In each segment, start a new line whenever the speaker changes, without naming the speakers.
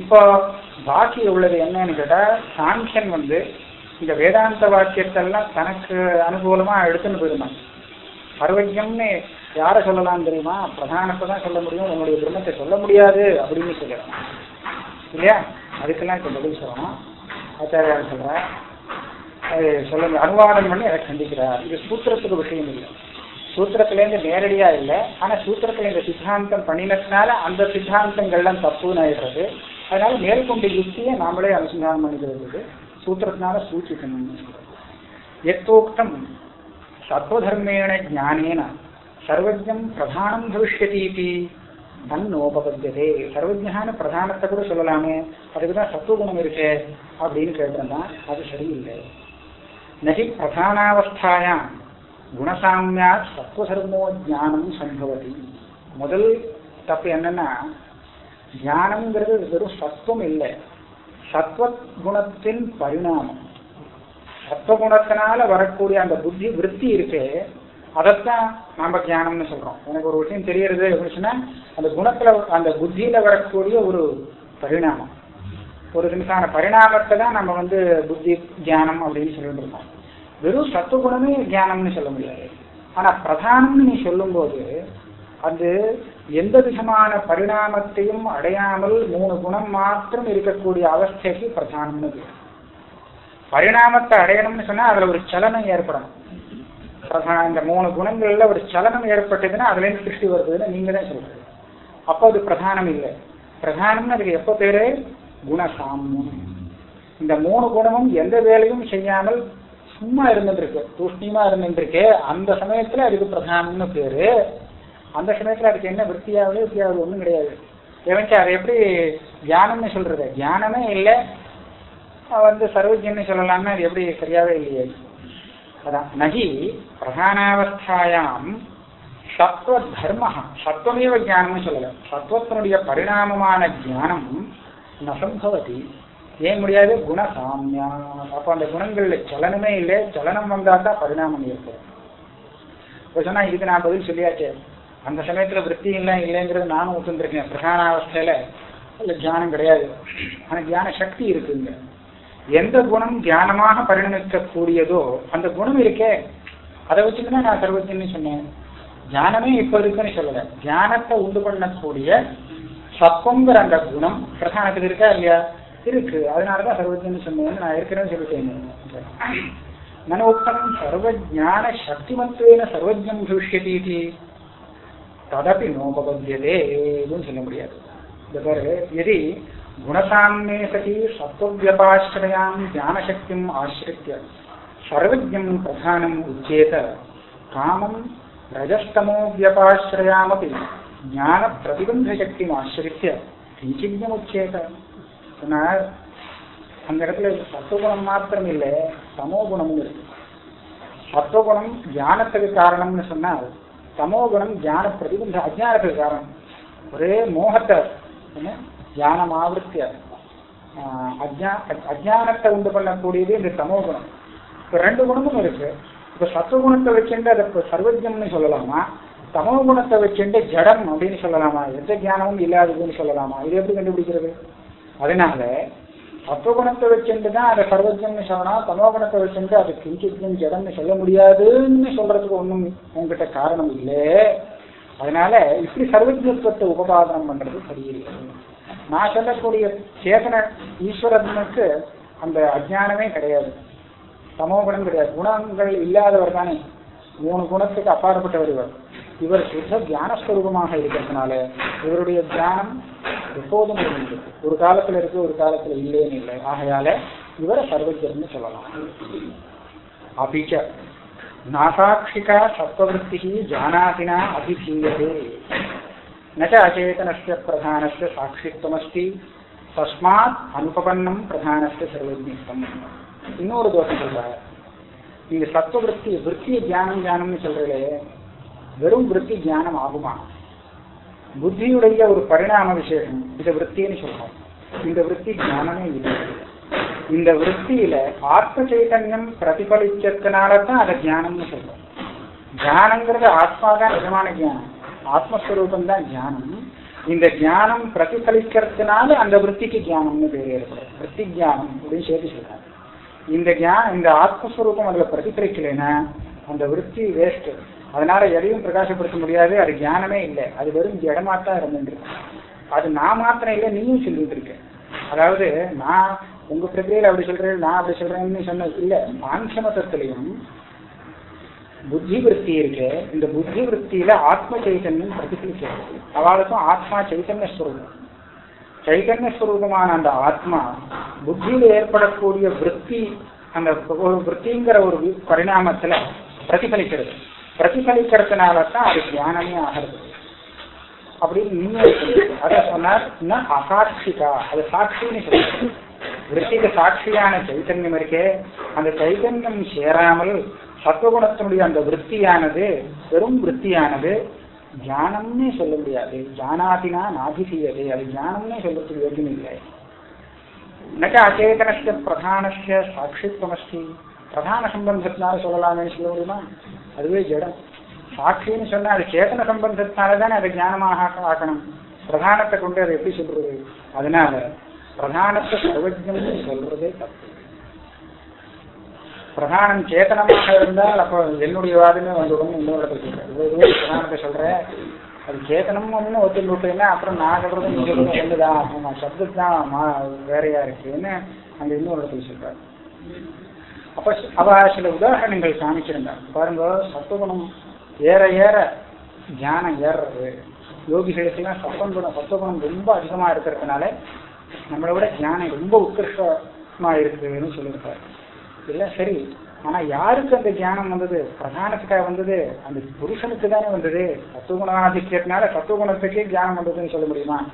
இப்போ பாக்கி உள்ளது என்னன்னு கேட்டா சாங்கியன் வந்து இந்த வேதாந்த வாக்கியத்தெல்லாம் தனக்கு அனுகூலமா எடுத்துன்னு போயிருந்தான் பர்வஜம்னு யாரை சொல்லலாம் தெரியுமா? பிரதானத்தை தான் சொல்ல முடியும் உன்னுடைய பிரம்மத்தை சொல்ல முடியாது அப்படின்னு சொல்லலாம் இல்லையா? அதுக்கெல்லாம் இப்போ பதில் சொல்லணும். ஆச்சாரியார் சொல்ற அது சொல்ல அனுவாதம் பண்ணி அதை கண்டிக்கிறார். இது சூத்திரத்துக்கு விஷயம் இல்லை. சூத்திரத்திலேருந்து நேரடியாக இல்லை. ஆனால் சூத்திரத்தில் இந்த சித்தாந்தம் பண்ணினதுனால அந்த சித்தாந்தங்கள்லாம் தப்புன்னு ஆயிடுறது. அதனால மேற்கொண்ட யுக்தியை நாமளே அனுசந்தானம் பண்ணிக்கிறது சூத்திரத்தினால சூச்சிக்கணும். எத்தோக்தம் சர்வதர்மேண ஜானேன சர்வஜம் பிரதானம் பவிஷ்யதி தன்னோபபத்தியதே சர்வஜான பிரதானத்தை கூட சொல்லலாமே அதுக்கு தான் சத்துவகுணம் இருக்கு அப்படின்னு கேட்டிருந்தான் அது சரியில்லை. நகி பிரதானாவஸ்தாயாம் குணசாமியா சத்வசர்மோ ஜானம் சம்பவதி. முதல் தப்பு என்னன்னா ஞானம்ங்கிறது வெறும் சத்துவம் இல்லை. சத்வ குணத்தின் பரிணாமம். சத்வகுணத்தினால வரக்கூடிய அந்த புத்தி விற்பி இருக்கு. அதைத்தான் நாம ஞானம்னு சொல்றோம். எனக்கு ஒரு விஷயம் தெரியறது அப்படின்னு சொன்னா அந்த குணத்துல அந்த புத்தியில வரக்கூடிய ஒரு பரிணாமம். ஒரு நிமிஷமான பரிணாமத்தை தான் நம்ம வந்து புத்தி தியானம் அப்படின்னு சொல்லிட்டு இருக்கோம். வெறும் சத்துவகுணமே தியானம்னு சொல்ல முடியாது. ஆனா பிரதானம்னு நீ சொல்லும்போது அது எந்த விதமான பரிணாமத்தையும் அடையாமல் மூணு குணம் மாத்திரம் இருக்கக்கூடிய அவஸ்தைக்கு பிரதானம்னு பேர் பரிணாமத்தை அடையணும்னு சொன்னா அதுல ஒரு சலனம் ஏற்படணும். பிரதான இந்த மூணு குணங்கள்ல ஒரு சலனம் ஏற்பட்டதுன்னா அதுல இருந்து திருஷ்டி வருதுன்னு நீங்க தான் சொல்றது அப்போ அது பிரதானம் இல்லை. பிரதானம்னு அதுக்கு எப்போ பேரு? குணசாமியம். இந்த மூணு குணமும் எந்த வேலையும் செய்யாமல் சும்மா இருந்துருக்கு தூஷ்ணியமா இருந்துருக்கு அந்த சமயத்துல அதுக்கு பிரதானம்னு பேரு அந்த சமயத்துல அதுக்கு என்ன விற்பியாவது விற்பியாவது ஒண்ணும் கிடையாது. எனக்கு அதை எப்படி தியானம்னு சொல்றது? தியானமே இல்லை. வந்து சர்வஜன்னு சொல்லலாம்னா அது எப்படி சரியாவே இல்லையே. அதான். நகி பிரதானாவஸ்தாயாம் சத்வ தர்ம சத்வமேவ ஜானம்னு சொல்லலை. சத்வத்தினுடைய பரிணாமமான ஜானம் நசம்பவதி. ஏன் முடியாது? குணசாமியா. அப்போ அந்த குணங்கள்ல சலனமே இல்லை. சலனம் வந்தால் தான் பரிணாமம் ஏற்படும். இப்போ சொன்னா இதுக்கு நான் பதில் சொல்லியாச்சு. அந்த சமயத்துல விற்பி இல்லை இல்லைங்கிறது நானும் ஒத்துந்திருக்கேன் பிரதானாவஸ்தையில அதுல தியானம் கிடையாது. ஆனா தியான சக்தி இருக்குங்க. எந்த குணம் தியானமாக பரிணமிக்கக்கூடியதோ அந்த குணம் இருக்கே. அதை வச்சுட்டு நான் சர்வத்தின்னு சொன்னேன். தியானமே இப்ப இருக்குன்னு சொல்லல. தியானத்தை உண்டு பண்ணக்கூடிய சத்வங்கிற அந்த குணம் பிரதானத்துக்கு இருக்கா இல்லையா? இருக்கு. அதனாலதான் சர்வஜன்னு சொன்னேன்னு நான் ஏற்கனவே சொல்லிட்டேன். மனோக்தம் சர்வஜான சக்திமத்துவேன சர்வஜம் பவிஷ்யதி ததப்பி நோபபத்தியதே எதுவும் சொல்ல முடியாது. இந்த பாரு எதி குணசாமே சதி சத்வவியபாசிரயாம் ஞானசக்திம் ஆசிரித்த சர்வஜம் பிரதானம் உச்சேத. காமம் ரஜஸ்தமோ வியபாசிரயாமபி ஞான பிரதிபந்த சக்தியும் ஆசிரித்ய கிஞ்சிஜம் உச்சேத சொன்னார் அந்த இடத்துல சத்துவகுணம் மாத்திரம் இல்லை சமோ இருக்கு சத்துவகுணம் ஞானத்துக்கு காரணம்னு சொன்னால் தமோகுணம் ஞான பிரதிபந்த அஜானத்துக்கு காரணம். ஒரே மோகத்தை ஞானம் ஆவருத்திய அஜா அஜானத்தை உண்டு பண்ணக்கூடியது இந்த தமோகுணம். இப்போ ரெண்டு குணமும் இருக்கு. இப்போ சத்துவகுணத்தை வச்சுட்டு அதை இப்போ சர்வஜம்னு சொல்லலாமா? தமோ குணத்தை வச்சுட்டு ஜடம் அப்படின்னு சொல்லலாமா? எந்த ஞானமும் இல்லாததுன்னு சொல்லலாமா? இது எப்படி கண்டுபிடிக்கிறது? அதனால சத்துவகுணத்தை வச்சுட்டு தான் அதை சர்வஜன்னு சொல்லலாம் தமோகுணத்தை வச்சுட்டு அது கிஞ்சித்யம் ஜடம்னு சொல்ல முடியாதுன்னு சொல்றதுக்கு ஒன்றும் உங்ககிட்ட காரணம் இல்லை. அதனால இப்படி சர்வஜத்துவத்தை உபபாதனம் பண்றது சரியில்லை. நான் சொல்லக்கூடிய சேதன ஈஸ்வரனுக்கு அந்த அஜானமே கிடையாது. சமோகுணம் கிடையாது. குணங்கள் இல்லாதவர் தானே. மூணு குணத்துக்கு அப்பாற்பட்டவர் இவர். இவர் சுத்த தியானஸ்வரூபமாக இருக்கிறதுனால இவருடைய தியானம் எப்போதும் இருக்கு ஒரு காலத்துல இருக்கு ஒரு காலத்துல இல்லைன்னு இல்லை. ஆகையால இவரை சர்வஜர்னு சொல்லலாம். அபிச்ச நாசாட்சிகா சத்வவருத்தி ஜானாதினா அபிதீயதே நச்ச அச்சேதனஸ்ய பிரதானஸ்ய சாட்சித்வமஸ்தி. தஸ்மாத் அனுபவன்னம் பிரதானஸ்ய சர்வஜ்ஞித்தம் இன்னொரு தோஷம் சொல்றாரு. நீங்க சத்வவருத்தி விற்த்தி தியானம் தியானம்னு சொல்றீங்களே வெறும் விற்பி தியானம் ஆகுமா? புத்தியுடைய ஒரு பரிணாம விசேஷம். இந்த விற்த்தின்னு சொல்றோம். இந்த விற்பி ஞானமே இல்லை. இந்த விற்த்தியில ஆத்ம சைதன்யம் பிரதிபலிச்சதுனால தான் அதை ஞானம்னு சொல்றோம். தியானங்கிறது ஆத்மா தான் நிஜமான ஜானம் ஆத்மஸ்வரூபம் தான் ஞானம். இந்த ஞானம் பிரதிபலிக்கிறதுனால அந்த விற்பிக்கு ஞானம்னு பேர் ஏற்படும். விற்பி ஞானம் அப்படின்னு சேர்த்து சொல்றாங்க. இந்த ஞானம் இந்த ஆத்மஸ்வரூபம் அதுல பிரதிபலிக்கலைன்னா அந்த விற்பி வேஸ்ட் அதனால எதையும் பிரகாசப்படுத்த முடியாது. அது ஞானமே இல்லை. அது வெறும் இடமாத்தான் இருந்துருக்கு அது நான் மாத்திரம் இல்லை நீயும் சொல்லிட்டு இருக்க. அதாவது நான் உங்க பிரக்ரியில அப்படி சொல்றேன் நான் அப்படி சொல்றேன்னு சொன்ன இல்ல மான்சமதத்திலையும் புத்தி விற்பி இருக்கு. இந்த புத்தி விற்பியில ஆத்ம சைத்தன்யம் பிரதிபலிக்கிறது. அவளுக்கும் ஆத்மா சைத்தன்ய ஸ்வரூபம். சைத்தன்ய ஸ்வரூபமான அந்த ஆத்மா புத்தியில ஏற்படக்கூடிய விற்பி அந்த ஒரு விற்பிங்கிற ஒரு பரிணாமத்துல பிரதிபலிக்கிறது. பிரதிபலிக்கிறதுனால தான் அது தியானமே ஆகிறது. அப்படின்னு நீங்க அத சொன்னார் இன்னும் அசாட்சிகா அது சாட்சின்னு சொல்லுங்க விற்பிக்கு சாட்சியான சைத்தன்யம் இருக்கே. அந்த சைத்தன்யம் சேராமல் சத்துவகுணத்தினுடைய அந்த விற்பியானது வெறும் விற்பியானது ஞானம்னே சொல்ல முடியாது. ஞானாதினா நாதிசீயது. அது ஜானம்னே சொல்றதுக்கு யோகியம் இல்லை. நக அச்சேதனஸ்ய பிரதானஸ்ய சாட்சித்வமஸ்தி பிரதான சம்பந்தத்தினால சொல்லலாமே சொல்ல முடியுமா? அதுவே ஜடம் சாட்சின்னு சொன்னா அது சேத்தன சம்பந்தத்தினால தானே அதை ஞானமாக ஆக்கணும். பிரதானத்தை கொண்டு அதை எப்படி சொல்றது? அதனால பிரதானத்தை சர்வஜம் சொல்றதே தப்பு. பிரதானம் சேத்தனமாக இருந்தால் அப்போ என்னுடைய வாதமே வந்துடும் இன்னொரு இடத்துல பிரதானத்தை சொல்றேன். அது சேத்தனம் ஒன்று ஒத்துட்டு விட்டீங்கன்னா அப்புறம் நான் சொல்றது நீ சொல்றது ஒண்ணுதான். சப்தத்தான் தான் வேறையா இருக்குன்னு அங்க இன்னொரு இடத்துல சொல்றாரு. அப்ப அவ சில உதாரணங்கள் காமிச்சிருந்தார். பாருங்க சத்துவகுணம் ஏற ஏற ஞானம் ஏறுறது. யோகிகளுக்கெல்லாம் சத்தகுணம் சத்துவகுணம் ரொம்ப அதிகமா இருக்கிறதுனால நம்மளை விட ஞானம் ரொம்ப உத்கிருஷ்டமா இருக்குன்னு சொல்லியிருக்காரு. இல்ல சரி. ஆனா யாருக்கு அந்த ஞானம் வந்தது? பிரதானத்துக்காக வந்தது? அந்த புருஷனுக்கு தானே வந்தது? சத்துவகுணாதிக்கத்தினால சத்துவகுணத்துக்கே ஞானம் வந்ததுன்னு சொல்ல முடியுமா?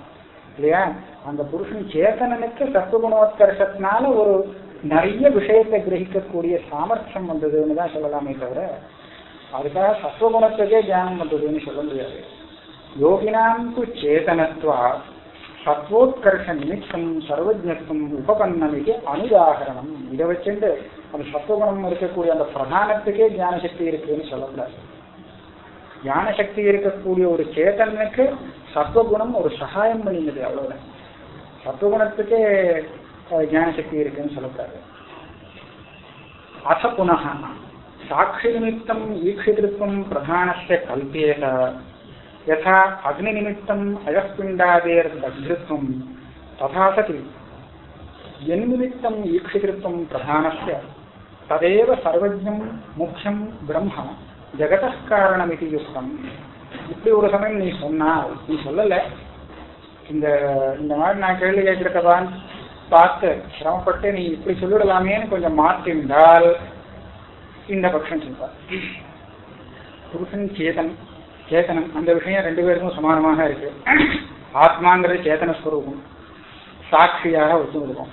இல்லையா? அந்த புருஷன் சேத்தனனுக்கு சத்துவகுணோத்கர்ஷத்தினால ஒரு நிறைய விஷயத்தை கிரகிக்கக்கூடிய சாமர்த்தியம் வந்ததுன்னு தான் சொல்லலாமே தவிர அதுக்காக சத்துவகுணத்துக்கே தியானம் வந்ததுன்னு சொல்ல முடியாது. யோகினாம் து சேதனத்வா சத்வோத்கர்ஷ நிமித்தம் சர்வஜத்துவம் உபபன்னமிக்கு அனுதாகரணம். இதை வச்சுட்டு அந்த சத்துவகுணம் இருக்கக்கூடிய அந்த பிரதானத்துக்கே தியான சக்தி இருக்குன்னு சொல்லக்கூடாது. ஞான சக்தி இருக்கக்கூடிய ஒரு சேத்தனுக்கு சத்வகுணம் ஒரு சகாயம் பண்ணினது அவ்வளவுதான். சத்துவகுணத்துக்கே ஞானசக்தி இருக்குன்னு சொல்லக்கூடாது. அச புனக சாட்சி நிமித்தம் ஈக்ஷிதிருத்தம் பிரதானஸ்ய கல்பியக. யதா அக்னி நிமித்தம் அழப்பிண்டாதேர் தக்திருத்தம் ததா சதி. என்னிமித்தம் ஈக்ஷிதிருத்தம் பிரதானஸ்ய. ததேவ சர்வஜம் முக்கியம் பிரம்ம ஜெகத காரணம் இது யுக்தம். இப்படி ஒரு சமயம் நீ சொன்னா நீ சொல்லல. இந்த இந்த மாதிரி நான் கேள்வி கேட்கிறதவான் பார்த்து சிரமப்பட்டு நீ இப்படி சொல்லிடலாமேன்னு கொஞ்சம் மாற்றிருந்தால் இந்த பட்சம் சொல்வார். புருஷன் சேதன் சேத்தனம் அந்த விஷயம் ரெண்டு பேருக்கும் சமானமாக இருக்கு. ஆத்மாங்கிறது சேத்தன ஸ்வரூபம். சாட்சியாக ஒத்துவிடுவோம்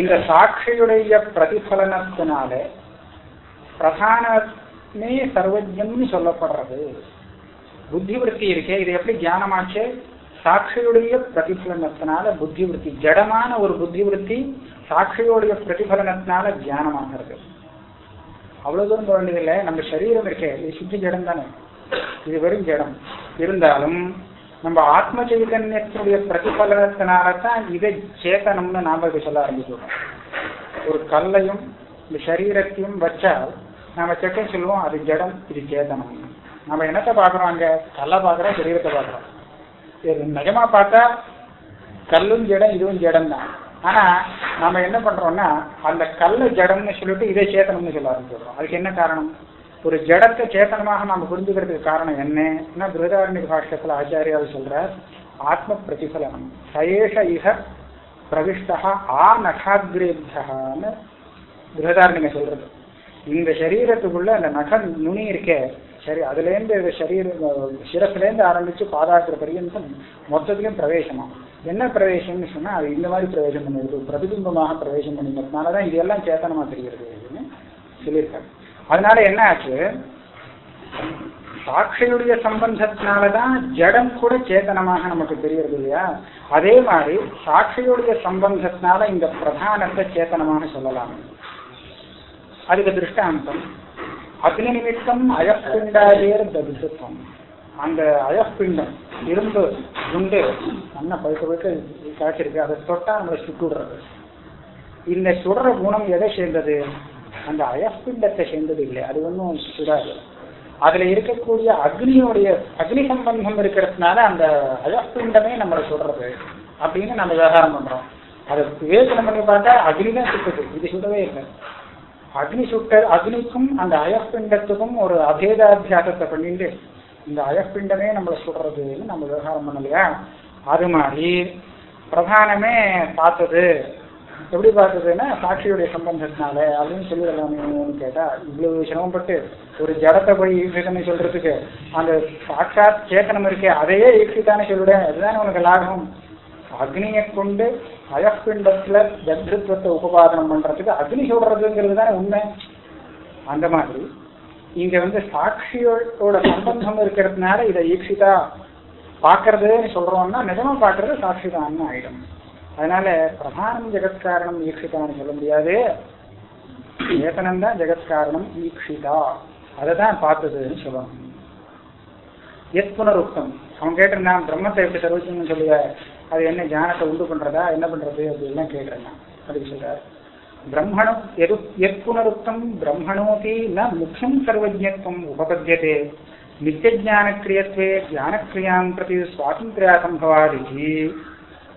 இந்த சாட்சியுடைய பிரதிபலனத்தினால பிரதானமே சர்வஜம்னு சொல்லப்படுறது. புத்தி விருத்தி இருக்கே இது எப்படி தியானமாச்சு? சாட்சியுடைய பிரதிபலனத்தினால புத்தி விருத்தி ஜடமான ஒரு புத்தி விருத்தி சாட்சியுடைய பிரதிபலனத்தினால தியானமாகிறது அவ்வளவு தூரம் போக வேண்டியதில்லை. நம்ம சரீரம் இருக்கே. இது சுத்தி ஜடம் தானே. இது வெறும் ஜடம். இருந்தாலும் நம்ம ஆத்ம சைதன்யத்தினுடைய பிரதிபலனத்தினால தான் இதை சேதனம்னு நாம இப்ப சொல்ல ஆரம்பிச்சிருக்கோம் ஒரு கல்லையும் இந்த சரீரத்தையும் வச்சால் நாம செட்டையும் சொல்லுவோம் அது ஜடம் இது சேதனம். நம்ம என்னத்தை பாக்குறோம் அங்க? கல்லை பாக்குறோம் சரீரத்தை பாக்குறோம் நிஜமா பார்த்தா கல்லும் ஜடம் இதுவும் ஜடம் தான் ஆனா நாம என்ன பண்றோம்னா அந்த கல்லை ஜடம்னு சொல்லிட்டு இதை சேத்தனம்னு சொல்ல ஆரம்பிச்சிடுறோம். அதுக்கு என்ன காரணம்? ஒரு ஜடத்தை சேத்தனமாக நாம புரிஞ்சுக்கிறதுக்கு காரணம் என்ன? பிருதாரண்ய பாஷ்யத்துல ஆச்சாரியால் சொல்றார் ஆத்ம பிரதிபலனம். சயேஷ இக பிரவிஷ்டா ஆ நகாகிரேபியகான்னு பிருகதாரண்யங்க சொல்றது. இந்த சரீரத்துக்குள்ள அந்த நக நுனி இருக்கே சரி அதுலேருந்து சரீரம் சிரஸ்லேருந்து ஆரம்பிச்சு பாதாக்கிற பரியந்தம் மொத்தத்திலையும் பிரவேசமா என்ன பிரவேசம்னு சொன்னா அது இந்த மாதிரி பிரவேசம் பண்ணிடுது. பிரதிபிம்பமாக பிரவேசம் பண்ணிக்கிறதுனாலதான் இது எல்லாம் சேத்தனமா தெரிகிறது அப்படின்னு சொல்லியிருக்காரு. அதனால என்ன ஆச்சு? சாட்சியுடைய சம்பந்தத்தினாலதான் ஜடம் கூட சேத்தனமாக நமக்கு தெரியறது இல்லையா? அதே மாதிரி சாட்சியுடைய சம்பந்தத்தினால இந்த பிரதானத்தை சேத்தனமாக சொல்லலாம். அதுக்கு திருஷ்டாந்தம். அக்னி நிமித்தம் அயப்பிண்டாதேர் தரிசத்துவம் அந்த அயப்பிண்டம் இரும்பு குண்டு நல்லா பழுக்க பழுக்க காய்ச்சிருக்கு அதை தொட்டா நம்மளை சுட்டு விடுறது இந்த சுடுற குணம் எதை சேர்ந்தது? அந்த அயப்பிண்டத்தை சேர்ந்தது இல்லை. அது ஒன்றும் சுடாது. அதுல இருக்கக்கூடிய அக்னியோடைய அக்னி சம்பந்தம் இருக்கிறதுனால அந்த அயப்பிண்டமே நம்மளை சுடுறது அப்படின்னு நம்ம விவகாரம் பண்றோம். அதை விவேச்சனம் பண்ணி பார்த்தா அக்னி தான் சுட்டுது. இது சுடவே இல்லை. அக்னி சுட்டர் அக்னிக்கும் அந்த அயப்பிண்டத்துக்கும் ஒரு அபேதாத்தியாசத்தை பண்ணிட்டு இந்த அயப்பிண்டமே நம்மளை சுடுறதுன்னு நம்ம விவகாரம் பண்ணலையா அது மாதிரி பிரதானமே பார்த்தது. எப்படி பார்த்ததுன்னா சாட்சியுடைய சம்பந்தத்தினால அப்படின்னு சொல்லிடலாமேன்னு கேட்டா இவ்வளவு சிரமப்பட்டு ஒரு ஜடத்தை போய் ஈஸ்வரனை சொல்றதுக்கு அந்த சாட்சாத் சேத்தனம் இருக்கே அதையே ஈஸ்வதானே சொல்லுடேன் அதுதானே உனக்கு லாபம். அக்னியை கொண்டு அயப்பிண்டத்துல ஜத்ருத்வத்தை உபபாதனம் பண்றதுக்கு அக்னி சொல்றதுங்கிறது தானே உண்மை? அந்த மாதிரி. இங்க வந்து சாட்சியோட சம்பந்தம் இருக்கிறதுனால இதை ஈக்ஷிதா பாக்குறதுன்னு சொல்றோம்னா நிஜமா பாக்குறது சாட்சிதான்னு ஆயிடும். அதனால பிரதானம் ஜெகத்காரணம் ஈக்ஷிதான்னு சொல்ல முடியாது. ஏத்தனம்தான் ஜெகத்காரணம் ஈக்ஷிதா. அதை தான் பார்த்ததுன்னு சொல்லணும். எத் புனருக்தம் அவன் கேட்டிருந்தான் பிரம்மத்தை எப்படி தெரிவிச்சுன்னு சொல்லுவ? அது என்ன ஞானத்தை உண்டு பண்றதா என்ன பண்றது அப்படிலாம் கேட்கிறேன் அதுக்கு சொல்றாரு பிரம்மணம் எது எத் புனருக்தம் பிரம்மணோபி ந முக்கியம் சர்வஜத்வம் உபபத்தியதே நித்தியஜானக்கிரியத்வே ஞானக்கிரியாம் பிரதி சுவாதந்திரியா சம்பவாதி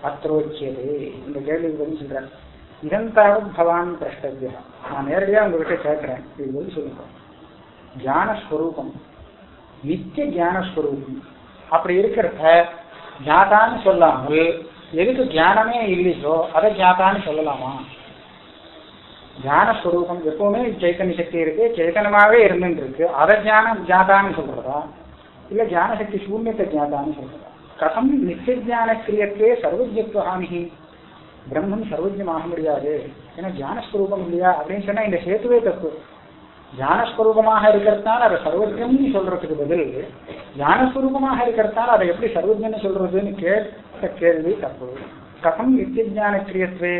அத்ரோச்சியதே இந்த கேள்விக்கு பதில் சொல்றேன் இதந்தாவது பவான் பிரஷ்டவியா நான் நேரடியா உங்ககிட்ட கேட்கிறேன் இது பதில் சொல்லுங்க ஞானஸ்வரூபம் நித்திய ஞானஸ்வரூபம் அப்படி இருக்கிறத ஜாதான்னு சொல்லாமல் எதுக்கு ஞானமே இல்லையோ அதை ஜாதான்னு சொல்லலாமா? ஞானஸ்வரூபம் எப்பவுமே சைத்தன்ய சக்தி இருக்கு சேத்தனமாவே இருந்துட்டு இருக்கு அதை ஞானம் ஜாதான்னு சொல்றதா? இல்ல ஜானசக்தி சூன்யத்தை ஜாதான்னு சொல்றதா? கதம் நித்திய ஞான கிரியத்தே சர்வஜத்வஹானிகி பிரம்மன் சர்வஜமாக முடியாது ஏன்னா ஜானஸ்வரூபம் இல்லையா அப்படின்னு சொன்னா இந்த சேத்துவே தப்பு. ஞானஸ்வரூபமாக இருக்கிறதுனால அதை சர்வஜன் சொல்றதுக்கு பதில் ஞானஸ்வரூபமாக இருக்கிறதுனால அதை எப்படி சர்வஜன் சொல்றதுன்னு கேட்ட கேள்வி தப்பு கதம் நித்தியஜான கிரியத்துவே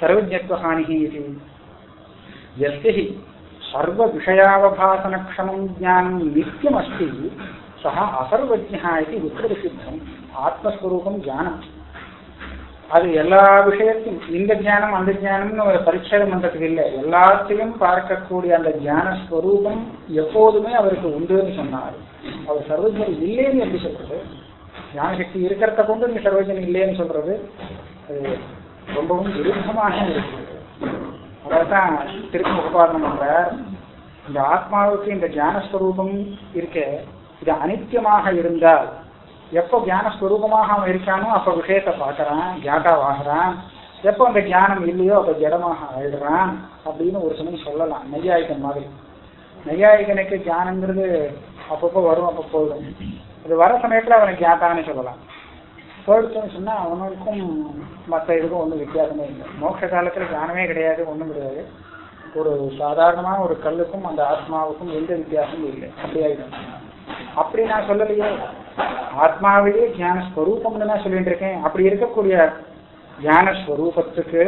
சர்வஜத்வஹானி இது எஸ்தி விஷயாவபாசனக்ஷமம் ஜானம் நித்தியம் அஸ்தி సహ அசர்வஜா இது உத்திரசித்தம் ஆத்மஸ்வரூபம் ஜானம் அது எல்லா விஷயத்தையும் இந்த ஞானம் அந்த ஞானம்னு ஒரு பரிச்சயம் பண்றதுக்கு இல்லை. எல்லாத்தையும் பார்க்கக்கூடிய அந்த ஞான ஸ்வரூபம் எப்போதுமே அவருக்கு உண்டுன்னு சொன்னார். அவர் சர்வஜன் இல்லைன்னு எப்படி சொல்றது? ஞான சக்தி இருக்கிறத கொண்டு நீ சர்வஜன் இல்லைன்னு சொல்றது? அது ரொம்பவும் விருப்பமாக இருக்குது அதான் திருப்பி உபாதனம் பண்றார். இந்த ஆத்மாவுக்கு இந்த ஜானஸ்வரூபம் இருக்க இது அனித்தியமாக இருந்தால் எப்போ ஞானஸ்வரூபமாக அவன் இருக்கானோ அப்போ விஷயத்தை பார்க்கறான் ஜாட்டாவாகிறான் எப்போ அந்த ஞானம் இல்லையோ அப்போ ஜடமாக ஆயிடுறான் அப்படின்னு ஒரு சமயம் சொல்லலாம். நெய்யாயிக்கன் மாதிரி. நெய்யாயிக்கனுக்கு ஞானங்கிறது அப்பப்போ வரும் அப்போ போயிடும் அது வர சமயத்தில் அவனுக்கு ஜாட்டான்னு சொல்லலாம். போயிடுச்சுன்னு சொன்னா அவனுக்கும் மற்ற இதுக்கும் ஒன்றும் வித்தியாசமே இல்லை. மோட்ச காலத்துல ஞானமே கிடையாது ஒன்றும் கிடையாது. ஒரு சாதாரணமான ஒரு கல்லுக்கும் அந்த ஆத்மாவுக்கும் எந்த வித்தியாசமும் இல்லை. அப்படி ஆயிடும் அப்படி நான் சொல்லலையே. ஆத்மாவையே ஞான ஸ்வரூபம்னு நான் சொல்லிட்டு இருக்கேன் அப்படி இருக்கக்கூடிய ஞான ஸ்வரூபத்துக்கு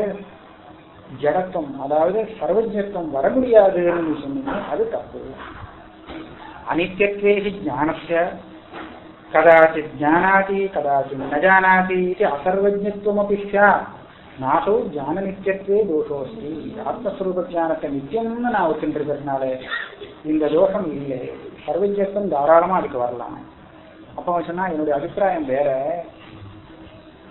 ஜடத்துவம் அதாவது சர்வஜத்துவம் வர முடியாதுன்னு சொன்னீங்க அது தப்பு. அனித்யத்வே ஞானஸ்ய கதாச்சித் ஜானாதி கதாச்சித் ந ஜானாதி இது அசர்வஜத்வமபி ஸ்யாத் நாசோ ஜான நித்தியத்வே தோஷோஸ்தி. ஆத்மஸ்வரூப ஜானத்தை நித்தியம்னு நான் வச்சுருக்கிறதுனால இந்த தோஷம் இல்லை. சர்வஜத்துவம் தாராளமா அதுக்கு வரலாம். அப்போ அவன் சொன்னா என்னுடைய அபிப்பிராயம் வேற.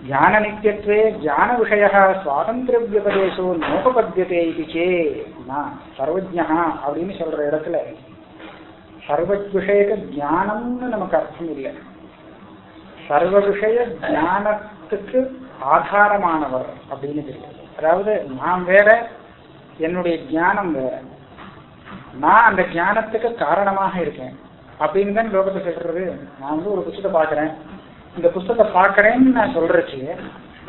ஞான நித்தியத்வே ஞான விஷய சுவாதந்திர வியபதேசோ நோபபத்தியதே இது நான் சர்வஜா அப்படின்னு சொல்ற இடத்துல சர்வ விஷயக ஞானம்னு நமக்கு அர்த்தம் இல்லை. சர்வ விஷய ஞானத்துக்கு ஆதாரமானவர் அப்படின்னு தெரியும் அதாவது நான் வேற என்னுடைய ஞானம் வேற. நான் அந்த ஞானத்துக்கு காரணமாக இருக்கேன். அப்படின்னு தான் லோகத்தை சொல்றது? நான் வந்து ஒரு புத்தகத்தை பார்க்குறேன். இந்த புஸ்தகத்தை பார்க்குறேன்னு நான் சொல்றச்சு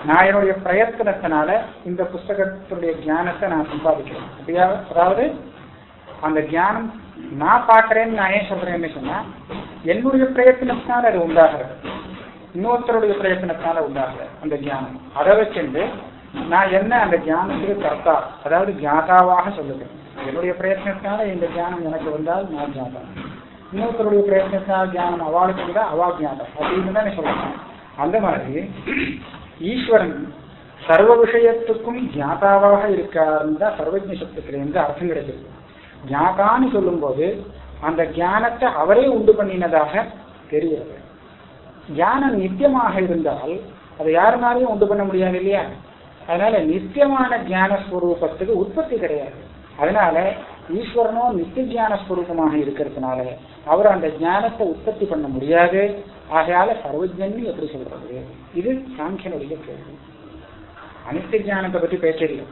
நான் என்னுடைய பிரயத்தனத்தினால இந்த புஸ்தகத்துடைய ஞானத்தை நான் சம்பாதிக்கிறேன். அப்படியா? அதாவது அந்த ஞானம் நான் பார்க்குறேன்னு நான் ஏன் சொல்றேன்னு சொன்னா என்னுடைய பிரயத்தனத்தினால அது உண்டாகிறது. இன்னொருத்தருடைய பிரயத்தனத்தினால உண்டாகிறது அந்த ஞானம். அதை வச்சுட்டு நான் என்ன அந்த ஞானத்துக்கு கர்த்தா? அதாவது ஜாதாவாக சொல்லுகிறேன் என்னுடைய பிரயத்தனத்தினால இந்த ஞானம் எனக்கு வந்தால் நான் ஜாதா இன்னொருத்தருடைய பிரயத்னத்தினால் ஞானம் அவாளுக்கு கூட அவாஜானம் அப்படின்னு தானே சொல்லணும் அந்த மாதிரி ஈஸ்வரன் சர்வ விஷயத்துக்கும் ஜாதாவாக இருக்காருன்னு தான் சர்வஜ சப்தத்திலிருந்து அர்த்தம் கிடைக்கிறது ஜாதான்னு சொல்லும்போது அந்த ஞானத்தை அவரே உண்டு பண்ணினதாக தெரிகிறது. ஞானம் நித்தியமாக இருந்தால் அதை யாருனாலையும் உண்டு பண்ண முடியாது இல்லையா? அதனால நித்தியமான ஜான ஸ்வரூபத்துக்கு உற்பத்தி கிடையாது. அதனால ஈஸ்வரனும் நித்திய ஞான ஸ்வரூபமாக இருக்கிறதுனால அவர் அந்த ஞானத்தை உற்பத்தி பண்ண முடியாது. ஆகையால சர்வஜன்னு எப்படி சொல்றது? இது சாங்கியனுடைய கேள்வி. அனித்திய ஞானத்தை பற்றி பேசல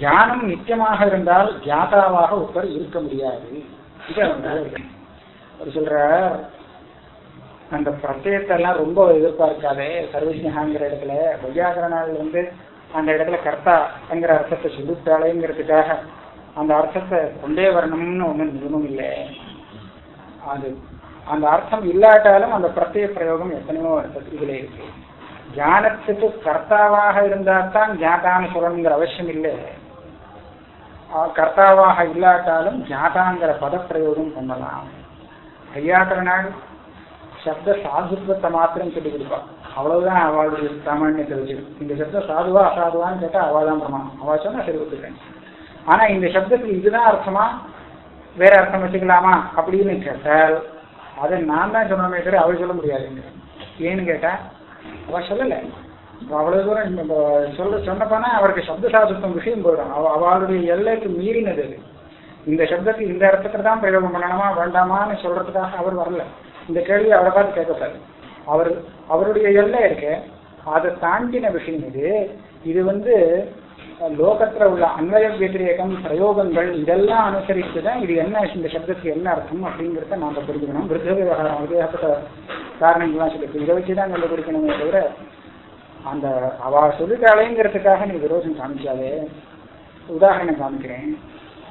ஞானம் நித்தியமாக இருந்தால் ஜாதாவாக ஒருத்தர் இருக்க முடியாது. இது அவர் சொல்றார் அந்த பிரத்யத்தை எல்லாம் ரொம்ப எதிர்பார்க்காதே சர்வஜகாங்கிற இடத்துல வையாகரனால் வந்து அந்த இடத்துல கர்த்தாங்கிற அர்த்தத்தை சொல்லிட்டாளேங்கிறதுக்காக அந்த அர்த்தத்தை கொண்டே வரணும்னு ஒன்றும் நியமம் இல்லை. அது அந்த அர்த்தம் இல்லாட்டாலும் அந்த பிரத்யேக பிரயோகம் எத்தனையோ இதுல இருக்கு. ஞானத்துக்கு கர்த்தாவாக இருந்தால் தான் ஞாதான்னு சொல்லணுங்கிற அவசியம் இல்லை. கர்த்தாவாக இல்லாட்டாலும் ஜாதாங்கிற பதப்பிரயோகம் பண்ணலாம். ஐயாக்கரனால் சப்த சாதுத்வத்தை மாத்திரம் சொல்லி கொடுப்பா. அவ்வளவுதான் அவளுடைய சாமானியத்தை வச்சிருக்கு இந்த சப்த சாதுவா அசாதுவான்னு கேட்டால் அவள் தான் பிரமாணம். அவள் சொன்னா சரி ஒத்துக்கிறேன். ஆனா இந்த சப்தத்துக்கு இதுதான் அர்த்தமா? வேற அர்த்தம் வச்சுக்கலாமா? அப்படின்னு கேட்டால் அதை நான் தான் சொன்னோமே சரி அவள் சொல்ல முடியாதுங்க ஏன்னு கேட்டா அவள் சொல்லலை. அவ்வளவு தூரம் சொல்ல சொன்னப்பானா அவருக்கு சப்த சாதுத்தம் விஷயம் போயிடும். அவ அவளுடைய எல்லைக்கு மீறினது அது. இந்த சப்தத்துக்கு இந்த இடத்துக்கு தான் பிரயோகம் பண்ணணுமா வேண்டாமான்னு சொல்றதுக்காக அவர் வரல. இந்த கேள்வி அவரை பார்த்து கேட்கக்கூடாது அவர் அவருடைய எல்லை இருக்கு அதை தாண்டின விஷயம் இது. இது வந்து லோகத்துல உள்ள அன்வய வத்திரேகம் பிரயோகங்கள் இதெல்லாம் அனுசரித்து தான் இது என்ன இந்த சப்தத்துக்கு என்ன அர்த்தம் அப்படிங்கிறத நாம புரிஞ்சுக்கணும். விருத்த விவகாரம் வித்தியாசப்பட்ட காரணங்கள்லாம் சொல்லிருக்கு இதை வச்சு தான் கண்டுபிடிக்கணுமே தவிர அந்த அவ சொல்லிட்டாளேங்கிறதுக்காக நீ விரோதம் காமிச்சாலே உதாரணம் காமிக்கிறேன்.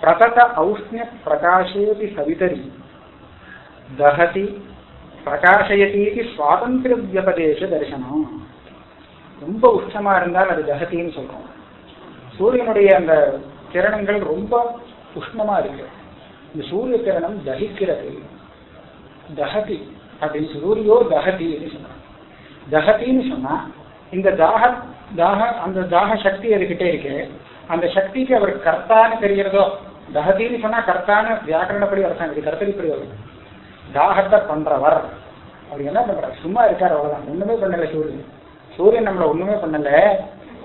பிரதத ஔஷ்ணிய பிரகாஷேபி சவிதரி. தகதி பிரகாஷயத்தீதி சுவாதந்திர வியபதேச தரிசனம். ரொம்ப உச்சமா இருந்தால் அது தகத்தின்னு சொல்றோம். சூரியனுடைய அந்த கிரணங்கள் ரொம்ப உஷ்ணமா இருக்கு. இந்த சூரிய கிரணம் தகிக்கிறது. தகதி அப்படின்னு சூரியோ தகதின்னு சொன்னான் தகத்தின்னு சொன்னா இந்த தாக தாக அந்த தாக சக்தி அதுகிட்டே இருக்கு? அந்த சக்திக்கு அவர் கர்த்தான்னு தெரிகிறதோ? தகத்தின்னு சொன்னா கர்த்தான்னு வியாக்கரணப்படி அர்த்தம் இருக்கு கர்த்தரிப்படி வருது. தாகத்தை பண்றவர். அப்படி என்ன பண்றாரு? சும்மா இருக்காரு அவ்வளவுதான். ஒண்ணுமே பண்ணல சூரியன். சூரியன் நம்மள ஒண்ணுமே பண்ணல.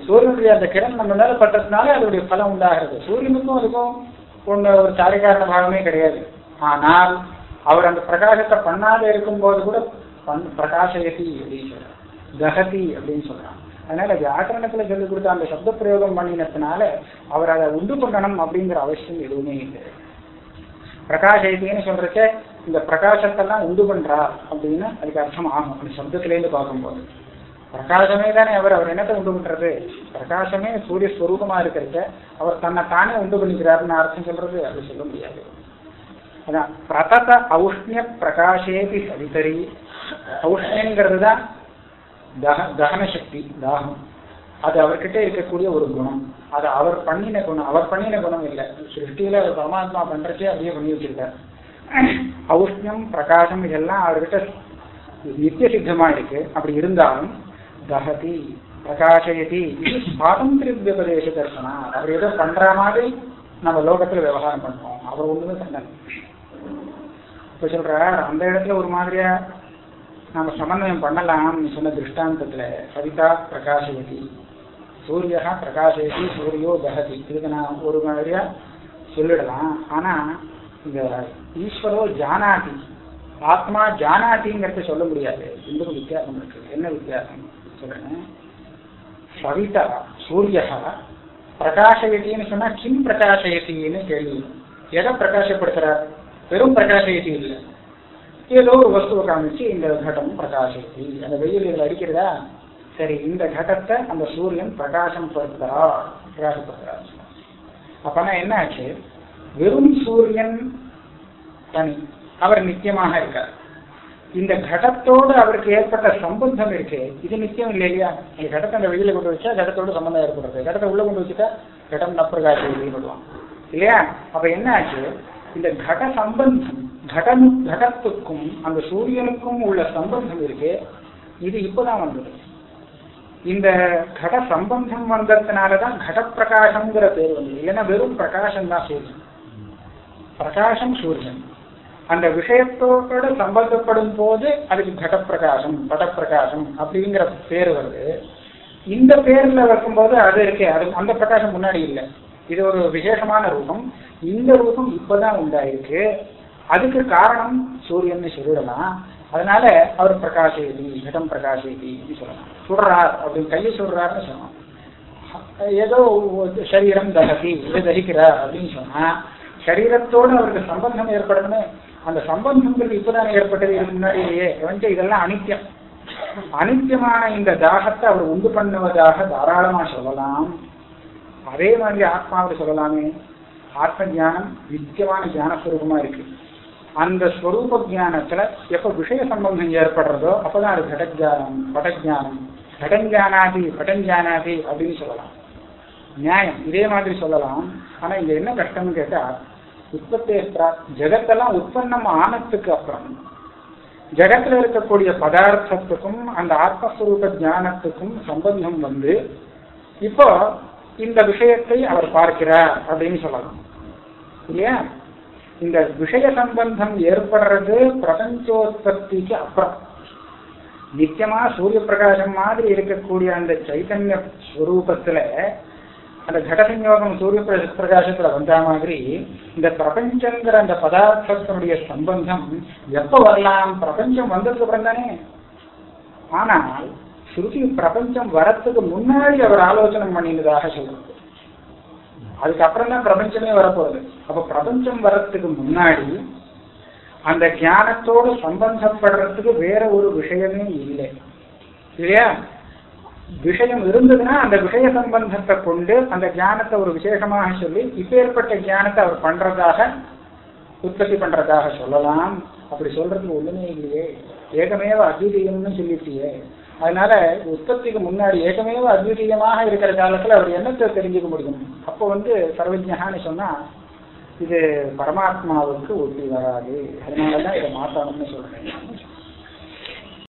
சூரியனுடைய அந்த கிரண் நம்ம மேல பட்டதுனால அதனுடைய பலம் உண்டாகிறது. சூரியனுக்கும் அதுக்கும் ஒண்ணு ஒரு சாரிகாரண பாகமே கிடையாது. ஆனால் அவர் அந்த பிரகாசத்தை பண்ணாத இருக்கும்போது கூட பண் பிரகாசயதி அப்படின்னு சொல்றார். ககதி அப்படின்னு சொல்றான் அதனால வியாக்கரணத்துல சொல்லிக் கொடுத்த அந்த சப்த பிரயோகம் பண்ணினதுனால அவர் அதை உண்டு பண்ணணும் அப்படிங்கிற அவசியம் எதுவுமே இல்லை. பிரகாசயத்தின்னு சொல்றச்ச இந்த பிரகாசத்தெல்லாம் உண்டு பண்றா அப்படின்னு அதுக்கு அர்த்தம் ஆகும். அந்த சப்தத்திலேருந்து பார்க்கும்போது. பிரகாசமே தானே அவர்? அவர் என்னத்தை உண்டு பண்றது? பிரகாசமே சூரிய ஸ்வரூபமா இருக்கிறத. அவர் தன்னை தானே உண்டு பண்ணிக்கிறாருன்னு அர்த்தம் சொல்றது? அது சொல்ல முடியாது. அதான். பிரதத ஔஷ்ணிய பிரகாஷேபி சவிதரி ஔஷ்ணியங்கிறது தான் தக தகன சக்தி தாகம். அது அவர்கிட்ட இருக்கக்கூடிய ஒரு குணம். அது அவர் பண்ணின குணம். அவர் பண்ணின குணம் இல்லை. சிருஷ்டியில அவர் பரமாத்மா பண்றதே அப்படியே பண்ணி வச்சிருக்கார். ஔஷ்ணியம் பிரகாசம் இதெல்லாம் அவர்கிட்ட நித்திய சித்தமா இருக்கு. அப்படி இருந்தாலும் தகதி பிரகாஷயதி இது சுவாதந்திர விபதேச தர்சனா அவர் ஏதோ பண்ற மாதிரி நம்ம லோகத்துல விவகாரம் பண்றோம். அவர் ஒண்ணுமே சண்டன் இப்ப சொல்ற அந்த இடத்துல ஒரு மாதிரியா நாம சமன்வயம் பண்ணலாம் சொன்ன திருஷ்டாந்தத்துல. சவிதா பிரகாஷயதி. சூரியா பிரகாஷயதி சூரியோ தகதி. இதுக்கு நான் ஒரு மாதிரியா சொல்லிடலாம். ஆனா இந்த ஈஸ்வரோ ஜானாதி ஆத்மா ஜானாதிங்கிறத சொல்ல முடியாது. ரெண்டுக்கும் வித்தியாசம் இருக்கு. என்ன வித்தியாசம்? சொல்றேன். சவிதா சூரிய பிரகாசயத்தின்னு சொன்னா கிம் பிரகாசயத்தின்னு கேள்வி. எதை பிரகாசப்படுத்துறார்? வெறும் பிரகாசயத்தி இல்லை. ஏதோ ஒரு வஸ்துவை காமிச்சு இந்த கட்டம் பிரகாசயத்தி அந்த வெயில் இதில் அடிக்கிறதா? சரி இந்த கட்டத்தை அந்த சூரியன் பிரகாசம் படுத்துறா பிரகாசப்படுத்துறா அப்பனா என்ன ஆச்சு? வெறும் சூரியன் தனி. அவர் நித்தியமாக இருக்கார். இந்த கடத்தோடு அவருக்கு ஏற்பட்ட சம்பந்தம் இருக்கு இது நிச்சயம் இல்லை இல்லையா? இந்த கடத்தை அந்த வெளியில கொண்டு வச்சா கடத்தோடு சம்பந்தம் ஏற்படுறது. கடத்தை உள்ள கொண்டு வச்சுட்டா கடம் நப்பிரகாசம் வெளியிடுவான் இல்லையா? அப்ப என்ன ஆச்சு? இந்த கட சம்பந்தம் கடம் கடத்துக்கும் அந்த சூரியனுக்கும் உள்ள சம்பந்தம் இருக்கு இது இப்பதான் வந்தது. இந்த கட சம்பந்தம் வந்ததுனாலதான் கடப்பிரகாசம்ங்கிற பேர் வந்தது. இல்லைன்னா வெறும் பிரகாசம் தான் சூரியன். பிரகாசம் சூரியன். அந்த விஷயத்தோட சம்பந்தப்படும் போது அதுக்கு கடப்பிரகாசம் படப்பிரகாசம் அப்படிங்கிற பேர் வருது. இந்த பேர்ல வைக்கும்போது அது இருக்கே அது அந்த பிரகாசம் முன்னாடி இல்லை. இது ஒரு விசேஷமான ரூபம். இந்த ரூபம் இப்பதான் உண்டாயிருக்கு. அதுக்கு காரணம் சூரியன் சொல்லிடலாம் அதனால அவர் பிரகாசேதி கடம் பிரகாசேதி சொல்லலாம். சுடுறார் அப்படின்னு கையை சுடுறாருன்னு சொல்லலாம் ஏதோ ஒரு சரீரம் தகதி இதை தகிக்கிறார் அப்படின்னு சொன்னா சரீரத்தோடு அவருக்கு சம்பந்தம் ஏற்படணுமே அந்த சம்பந்தங்கள் இப்பதான் ஏற்பட்டது? இதுக்கு முன்னாடியே. வந்து இதெல்லாம் அனித்தியம் அனித்தியமான இந்த தாகத்தை அவர் உண்டு பண்ணுவதாக தாராளமா சொல்லலாம். அதே மாதிரி ஆத்மாவில் சொல்லலாமே. ஆத்ம ஞானம் நித்தியமான ஞானஸ்வரூபமா இருக்கு. அந்த ஸ்வரூப ஜானத்துல எப்ப விஷய சம்பந்தம் ஏற்படுறதோ அப்பதான் அது கடஜானம் படஜானம். கடஞ்சானாதி படஞ்சானாதி அப்படின்னு சொல்லலாம். நியாயம். இதே மாதிரி சொல்லலாம். ஆனா இங்க என்ன கஷ்டம்னு கேட்டா உற்பத்தி ஜெகத்தெல்லாம் உற்பத்தம் ஆனதுக்கு அப்புறம் ஜெகத்துல இருக்கக்கூடிய பதார்த்தத்துக்கும் அந்த ஆத்மஸ்வரூப ஞானத்துக்கும் சம்பந்தம் வந்து இப்போ இந்த விஷயத்தை அவர் பார்க்கிறார் அப்படின்னு சொல்லலாம். இல்லையா இந்த விஷய சம்பந்தம் ஏற்படுறது பிரபஞ்சோத்பத்திக்கு அப்புறம். நித்தியமா சூரிய பிரகாசம் மாதிரி இருக்கக்கூடிய அந்த சைத்தன்ய ஸ்வரூபத்துல அந்த கடசஞ்யோகம் சூரிய பிரகாசத்துல வந்த மாதிரி இந்த பிரபஞ்சங்கிற அந்த பதார்த்தத்தினுடைய சம்பந்தம் எப்ப வரலாம்? பிரபஞ்சம் வந்ததுக்கு அப்புறம் தானே ஆனால் ஸ்ருதி பிரபஞ்சம் வரத்துக்கு முன்னாடி அவர் ஆலோசனை பண்ணினதாக சொல்றது அதுக்கப்புறம் தான் பிரபஞ்சமே வரப்போகுது. அப்ப பிரபஞ்சம் வரத்துக்கு முன்னாடி அந்த ஞானத்தோடு சம்பந்தப்படுறதுக்கு வேற ஒரு விஷயமே இல்லை. இல்லையா? விஷயம் இருந்ததுன்னா அந்த விஷய சம்பந்தத்தை கொண்டு அந்த ஞானத்தை ஒரு விசேஷமாக சொல்லி இப்பேற்பட்ட ஞானத்தை அவர் பண்றதாக உற்பத்தி பண்றதாக சொல்லலாம். அப்படி சொல்றதுக்கு ஒண்ணுமே இல்லையே. ஏகமேவ அத்விதீயம்னு சொல்லிட்டியே. அதனால உற்பத்திக்கு முன்னாடி ஏகமேவ அத்விதீயமாக இருக்கிற காலத்துல அவர் என்னத்தை தெரிஞ்சுக்க முடியும்? அப்போ வந்து சர்வஜகான்னு சொன்னா இது பரமாத்மாவுக்கு ஒட்டி வராது. அதனாலதான் இதை மாற்றணும்னு சொல்றேன்.